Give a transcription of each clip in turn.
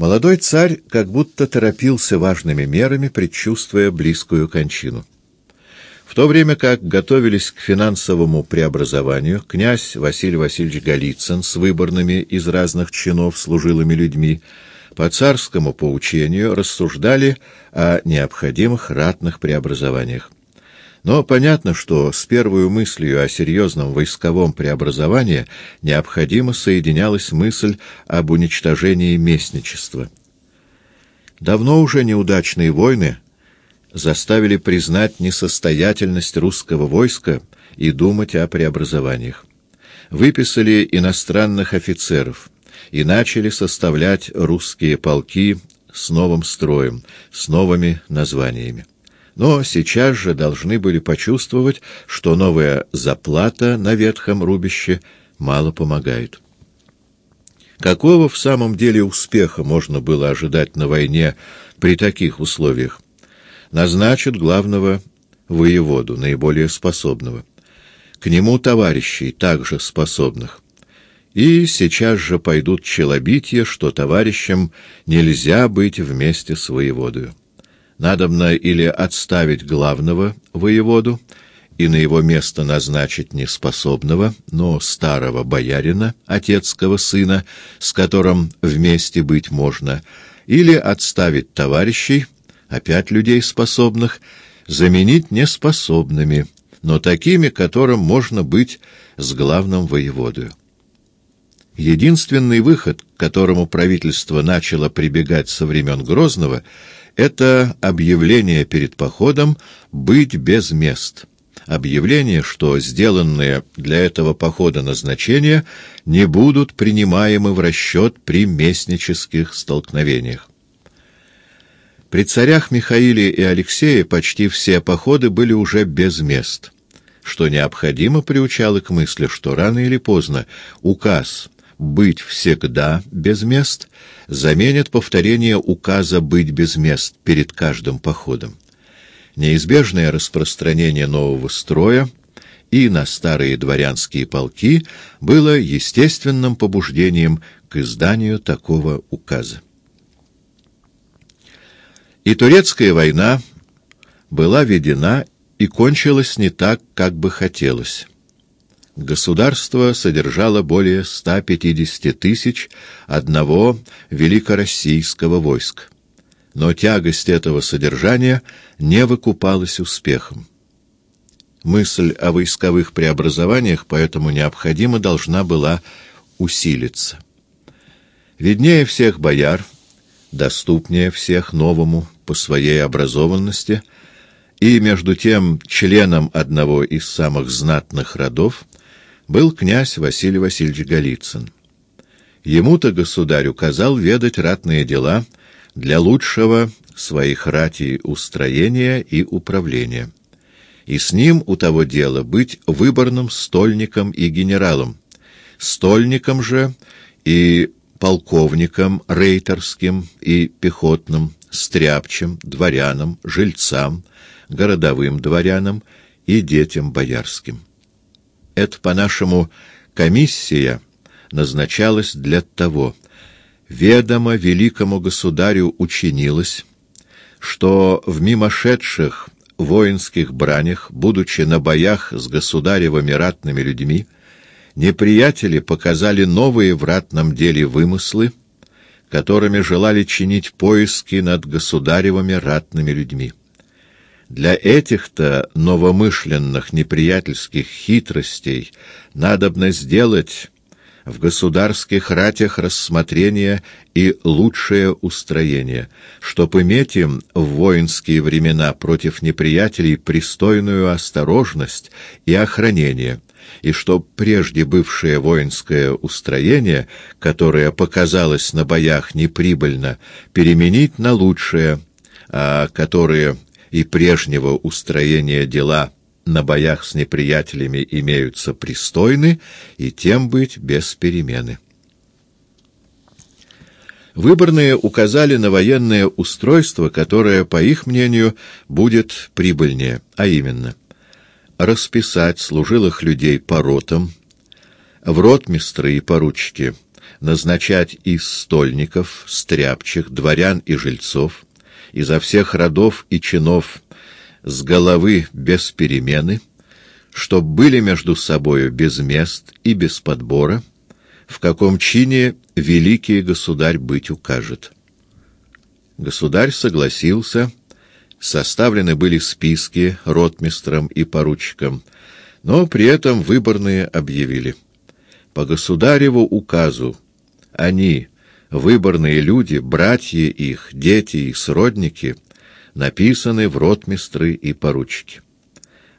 Молодой царь как будто торопился важными мерами, предчувствуя близкую кончину. В то время как готовились к финансовому преобразованию, князь Василий Васильевич Голицын с выборными из разных чинов служилыми людьми по царскому поучению рассуждали о необходимых ратных преобразованиях. Но понятно, что с первой мыслью о серьезном войсковом преобразовании необходимо соединялась мысль об уничтожении местничества. Давно уже неудачные войны заставили признать несостоятельность русского войска и думать о преобразованиях. Выписали иностранных офицеров и начали составлять русские полки с новым строем, с новыми названиями но сейчас же должны были почувствовать, что новая заплата на ветхом рубище мало помогает. Какого в самом деле успеха можно было ожидать на войне при таких условиях? Назначат главного воеводу, наиболее способного. К нему товарищей, также способных. И сейчас же пойдут челобития, что товарищам нельзя быть вместе с воеводою. Надобно или отставить главного воеводу и на его место назначить неспособного, но старого боярина, отецкого сына, с которым вместе быть можно, или отставить товарищей, опять людей способных, заменить неспособными, но такими, которым можно быть с главным воеводою. Единственный выход, к которому правительство начало прибегать со времен Грозного — это объявление перед походом «быть без мест». Объявление, что сделанные для этого похода назначения не будут принимаемы в расчет при местнических столкновениях. При царях Михаиле и Алексее почти все походы были уже без мест, что необходимо приучало к мысли, что рано или поздно указ «быть всегда без мест» заменит повторение указа «быть без мест» перед каждым походом. Неизбежное распространение нового строя и на старые дворянские полки было естественным побуждением к изданию такого указа. И турецкая война была ведена и кончилась не так, как бы хотелось. Государство содержало более 150 тысяч одного великороссийского войска. Но тягость этого содержания не выкупалась успехом. Мысль о войсковых преобразованиях поэтому необходимо должна была усилиться. Виднее всех бояр, доступнее всех новому по своей образованности и, между тем, членом одного из самых знатных родов, был князь Василий Васильевич Голицын. Ему-то государь указал ведать ратные дела для лучшего своих ратей устроения и управления. И с ним у того дела быть выборным стольником и генералом, стольником же и полковником рейтерским и пехотным, стряпчим, дворянам, жильцам, городовым дворянам и детям боярским. Это, по-нашему, комиссия назначалась для того, ведомо великому государю учинилось, что в мимошедших воинских бранях, будучи на боях с государевыми ратными людьми, неприятели показали новые в ратном деле вымыслы, которыми желали чинить поиски над государевыми ратными людьми. Для этих-то новомышленных неприятельских хитростей надобно сделать в государских ратях рассмотрение и лучшее устроение, чтоб иметь им в воинские времена против неприятелей пристойную осторожность и охранение, и чтоб прежде бывшее воинское устроение, которое показалось на боях неприбыльно, переменить на лучшее, а которые и прежнего устроения дела на боях с неприятелями имеются пристойны, и тем быть без перемены. Выборные указали на военное устройство, которое, по их мнению, будет прибыльнее, а именно расписать служилых людей по ротам, в ротмистры и поручики назначать из стольников, стряпчих, дворян и жильцов, изо всех родов и чинов с головы без перемены, чтоб были между собою без мест и без подбора, в каком чине великий государь быть укажет. Государь согласился, составлены были списки ротмистром и поручиком, но при этом выборные объявили. По государеву указу они, выборные люди, братья их, дети и сродники, написаны в ротмистры и поручики.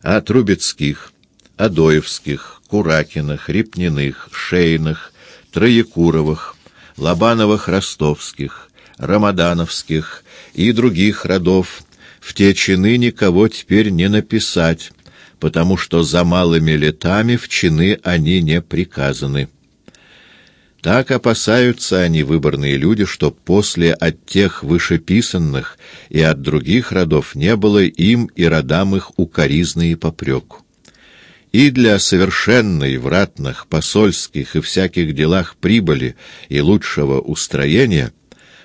А Трубецких, Адоевских, Куракиных, Репниных, Шейных, Троекуровых, Лобановых-Ростовских, Рамадановских и других родов в те чины никого теперь не написать, потому что за малыми летами в чины они не приказаны. Так опасаются они, выборные люди, что после от тех вышеписанных и от других родов не было им и родам их укоризны и попреку. И для совершенной в ратных, посольских и всяких делах прибыли и лучшего устроения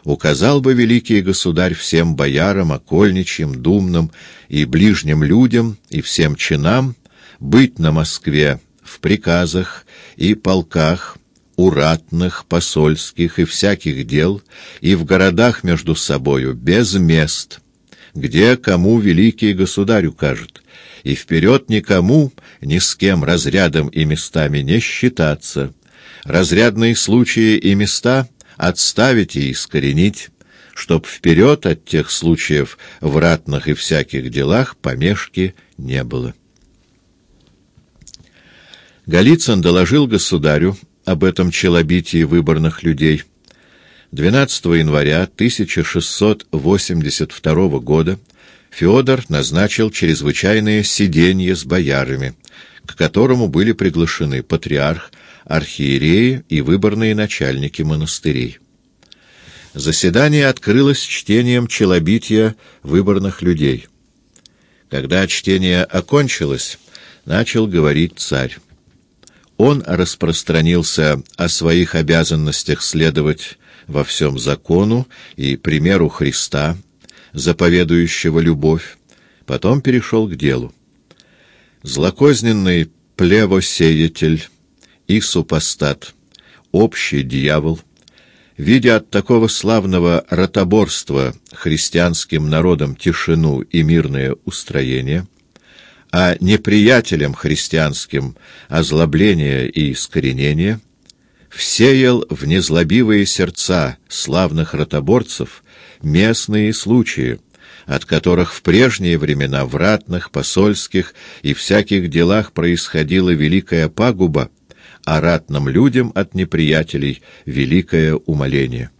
указал бы великий государь всем боярам, окольничьим, думным и ближним людям и всем чинам быть на Москве в приказах и полках, у ратных, посольских и всяких дел, и в городах между собою без мест, где кому великий государь укажет, и вперед никому, ни с кем разрядом и местами не считаться, разрядные случаи и места отставить и искоренить, чтоб вперед от тех случаев в ратных и всяких делах помешки не было. Голицын доложил государю об этом челобитии выборных людей. 12 января 1682 года Федор назначил чрезвычайное сиденье с боярами, к которому были приглашены патриарх, архиереи и выборные начальники монастырей. Заседание открылось чтением челобития выборных людей. Когда чтение окончилось, начал говорить царь. Он распространился о своих обязанностях следовать во всем закону и примеру Христа, заповедующего любовь, потом перешел к делу. Злокозненный плевосеятель и супостат, общий дьявол, видя от такого славного ротоборства христианским народом тишину и мирное устроение, а неприятелям христианским озлобление и искоренение, всеял в незлобивые сердца славных ротоборцев местные случаи, от которых в прежние времена в ратных, посольских и всяких делах происходила великая пагуба, а ратным людям от неприятелей великое умоление.